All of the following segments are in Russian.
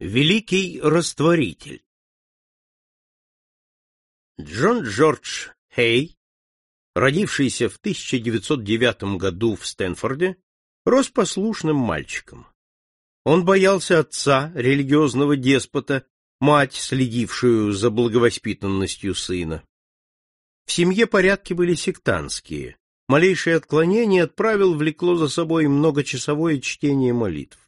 Великий растворитель Джон Джордж Хей, родившийся в 1909 году в Стэнфорде, рос послушным мальчиком. Он боялся отца, религиозного деспота, мать, следившую за благовоспитанностью сына. В семье порядки были сектантские. Малейшее отклонение от правил влекло за собой многочасовое чтение молитв.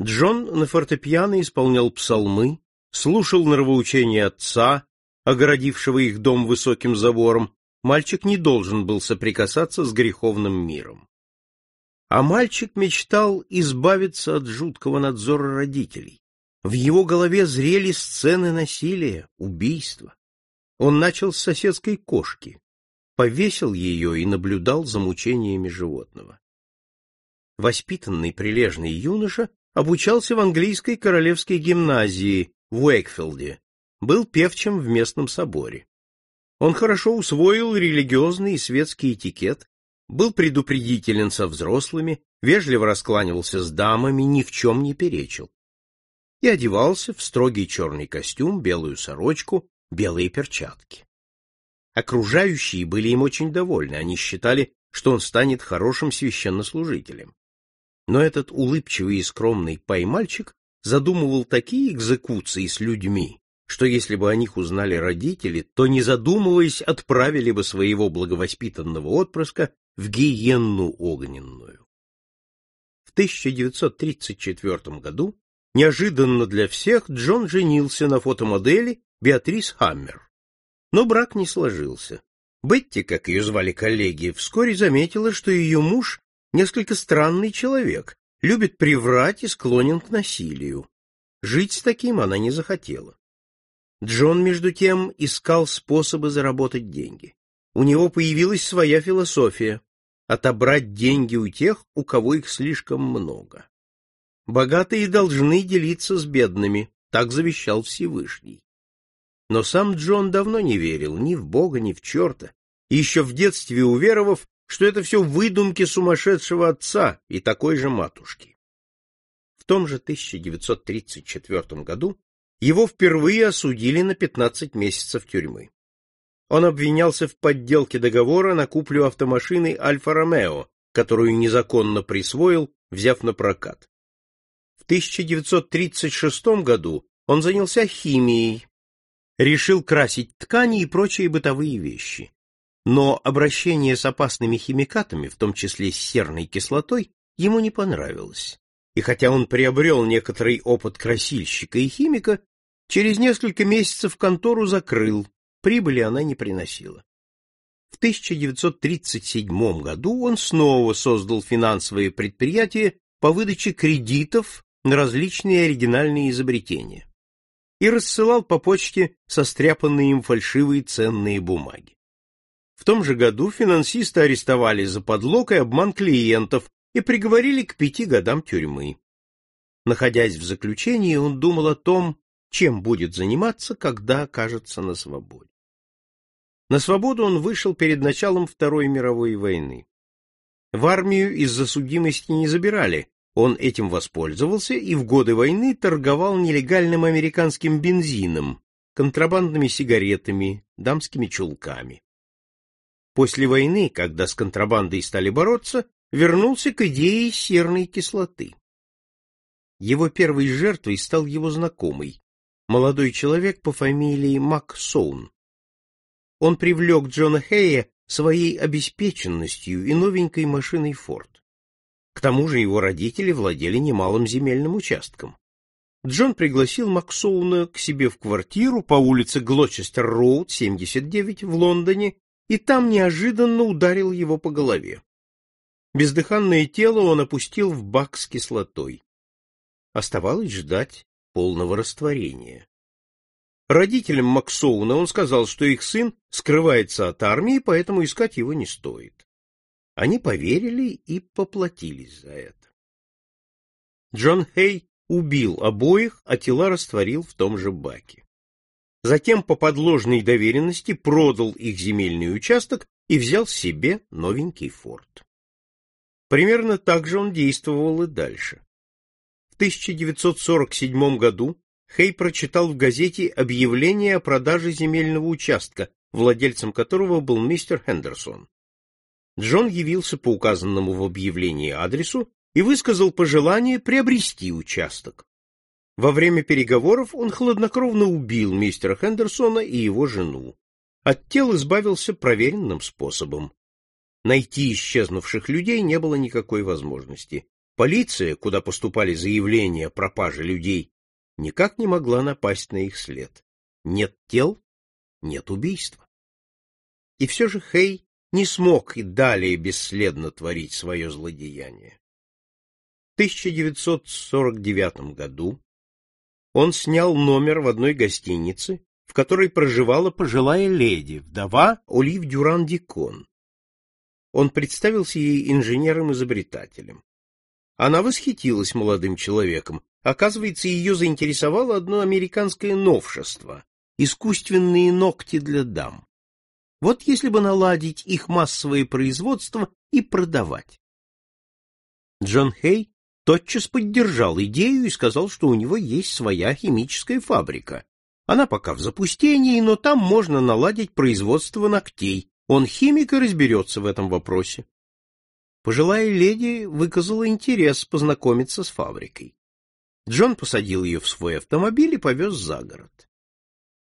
Джон на фортепиано исполнял псалмы, слушал нравоучения отца, огородившего их дом высоким забором, мальчик не должен был соприкасаться с греховным миром. А мальчик мечтал избавиться от жуткого надзора родителей. В его голове зрели сцены насилия, убийства. Он начал с соседской кошки, повесил ее и наблюдал за мучениями животного. Воспитанный прилежный юноша обучался в английской королевской гимназии в Уэйкфилде, был певчим в местном соборе. Он хорошо усвоил религиозный и светский этикет, был предупредителен со взрослыми, вежливо раскланивался с дамами, ни в чем не перечил. И одевался в строгий черный костюм, белую сорочку, белые перчатки. Окружающие были им очень довольны, они считали, что он станет хорошим священнослужителем. Но этот улыбчивый и скромный поймальчик задумывал такие экзекуции с людьми, что если бы о них узнали родители, то, не задумываясь, отправили бы своего благовоспитанного отпрыска в гиенну огненную. В 1934 году, неожиданно для всех, Джон женился на фотомодели Беатрис Хаммер. Но брак не сложился. Бетти, как ее звали коллеги, вскоре заметила, что ее муж несколько странный человек, любит приврать и склонен к насилию. Жить с таким она не захотела. Джон, между тем, искал способы заработать деньги. У него появилась своя философия — отобрать деньги у тех, у кого их слишком много. Богатые должны делиться с бедными, так завещал Всевышний. Но сам Джон давно не верил ни в Бога, ни в черта, и еще в детстве уверовав, что это все выдумки сумасшедшего отца и такой же матушки. В том же 1934 году его впервые осудили на 15 месяцев тюрьмы. Он обвинялся в подделке договора на куплю автомашины Альфа-Ромео, которую незаконно присвоил, взяв на прокат. В 1936 году он занялся химией, решил красить ткани и прочие бытовые вещи. Но обращение с опасными химикатами, в том числе с серной кислотой, ему не понравилось. И хотя он приобрел некоторый опыт красильщика и химика, через несколько месяцев контору закрыл, прибыли она не приносила. В 1937 году он снова создал финансовое предприятие по выдаче кредитов на различные оригинальные изобретения и рассылал по почте состряпанные им фальшивые ценные бумаги. В том же году финансиста арестовали за подлог и обман клиентов и приговорили к пяти годам тюрьмы. Находясь в заключении, он думал о том, чем будет заниматься, когда окажется на свободе. На свободу он вышел перед началом Второй мировой войны. В армию из-за судимости не забирали, он этим воспользовался и в годы войны торговал нелегальным американским бензином, контрабандными сигаретами, дамскими чулками. После войны, когда с контрабандой стали бороться, вернулся к идее серной кислоты. Его первой жертвой стал его знакомый, молодой человек по фамилии Максоун. Он привлек Джона Хэя своей обеспеченностью и новенькой машиной Форд. К тому же его родители владели немалым земельным участком. Джон пригласил Максоуна к себе в квартиру по улице Глочестер-Роуд, 79, в Лондоне, и там неожиданно ударил его по голове. Бездыханное тело он опустил в бак с кислотой. Оставалось ждать полного растворения. Родителям Максоуна он сказал, что их сын скрывается от армии, поэтому искать его не стоит. Они поверили и поплатились за это. Джон Хей убил обоих, а тела растворил в том же баке затем по подложной доверенности продал их земельный участок и взял себе новенький форт. Примерно так же он действовал и дальше. В 1947 году Хей прочитал в газете объявление о продаже земельного участка, владельцем которого был мистер Хендерсон. Джон явился по указанному в объявлении адресу и высказал пожелание приобрести участок. Во время переговоров он хладнокровно убил мистера Хендерсона и его жену. От тел избавился проверенным способом. Найти исчезнувших людей не было никакой возможности. Полиция, куда поступали заявления о пропаже людей, никак не могла напасть на их след. Нет тел — нет убийства. И все же Хей не смог и далее бесследно творить свое злодеяние. В 1949 году он снял номер в одной гостинице, в которой проживала пожилая леди, вдова Олив Дюран-Дикон. Он представился ей инженером-изобретателем. Она восхитилась молодым человеком. Оказывается, ее заинтересовало одно американское новшество — искусственные ногти для дам. Вот если бы наладить их массовое производство и продавать. Джон Хей тотчас поддержал идею и сказал, что у него есть своя химическая фабрика. Она пока в запустении, но там можно наладить производство ногтей. Он химик и разберется в этом вопросе. Пожилая леди выказала интерес познакомиться с фабрикой. Джон посадил ее в свой автомобиль и повез за город.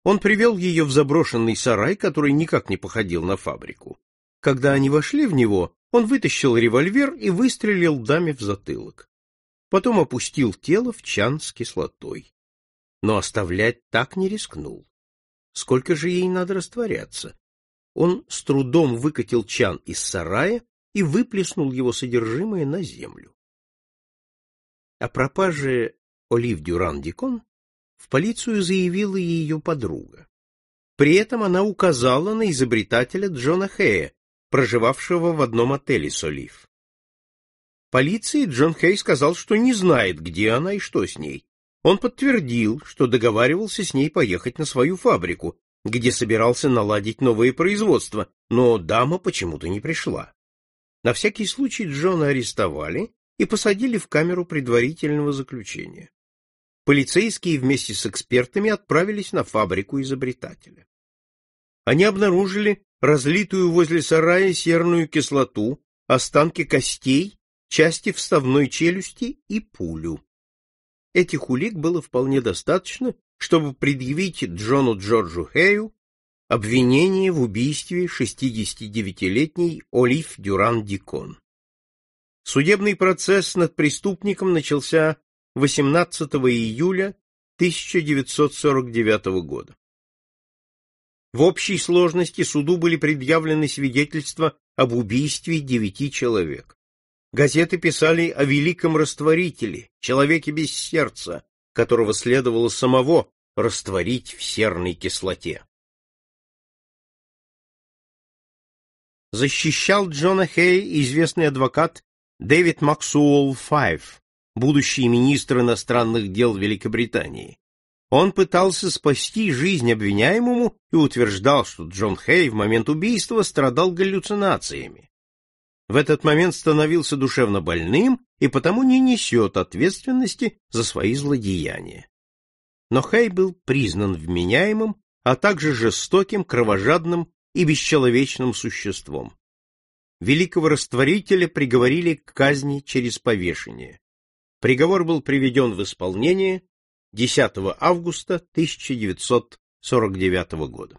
Он привел ее в заброшенный сарай, который никак не походил на фабрику. Когда они вошли в него, он вытащил револьвер и выстрелил даме в затылок потом опустил тело в чан с кислотой. Но оставлять так не рискнул. Сколько же ей надо растворяться? Он с трудом выкатил чан из сарая и выплеснул его содержимое на землю. О пропаже Олив Дюран-Дикон в полицию заявила ее подруга. При этом она указала на изобретателя Джона Хэя, проживавшего в одном отеле с Олив. Полиции Джон Хей сказал, что не знает, где она и что с ней. Он подтвердил, что договаривался с ней поехать на свою фабрику, где собирался наладить новое производство, но дама почему-то не пришла. На всякий случай Джона арестовали и посадили в камеру предварительного заключения. Полицейские вместе с экспертами отправились на фабрику изобретателя. Они обнаружили разлитую возле сарая серную кислоту, останки костей части вставной челюсти и пулю. Этих улик было вполне достаточно, чтобы предъявить Джону Джорджу Хэю обвинение в убийстве 69-летней Олив Дюран Дикон. Судебный процесс над преступником начался 18 июля 1949 года. В общей сложности суду были предъявлены свидетельства об убийстве девяти человек. Газеты писали о великом растворителе, человеке без сердца, которого следовало самого растворить в серной кислоте. Защищал Джона Хей известный адвокат Дэвид Максуэлл Файв, будущий министр иностранных дел Великобритании. Он пытался спасти жизнь обвиняемому и утверждал, что Джон Хей в момент убийства страдал галлюцинациями в этот момент становился душевно больным и потому не несет ответственности за свои злодеяния. Но Хей был признан вменяемым, а также жестоким, кровожадным и бесчеловечным существом. Великого растворителя приговорили к казни через повешение. Приговор был приведен в исполнение 10 августа 1949 года.